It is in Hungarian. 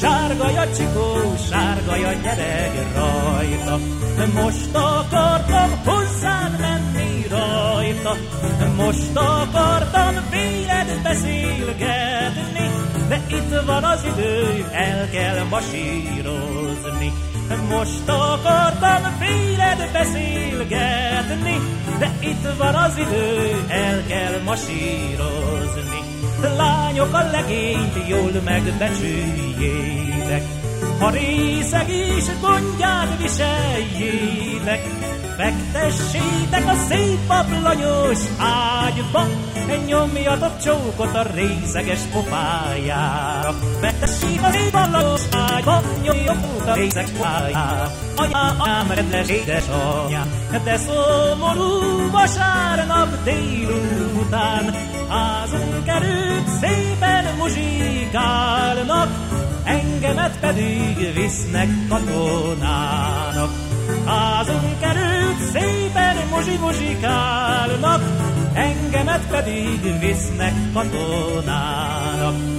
Sárga csikó, sárga a gyerek rajta. Most akartam hozzád menni rajta, most akartam véled beszélgetni, de itt van az idő, el kell masírozni. Most akartam véled beszélgetni, de itt van az idő, el kell masírozni. Lányok a legényt jól megbecsüljétek, ha részeg is gondját viseljétek, fektessétek a szép ablanyos ágyba, nyomjatok csókot a részeges pofájára. Fektessék a szép ablanyos ágyba, nyomjatok a részeges pofájára. Anya, anyám, rendes édesanyám, de szomorú vasárnap délután, muzsikálnak, engemet pedig visznek katonának. Házunk előtt szépen muzsi-muzsikálnak, engemet pedig visznek katonának.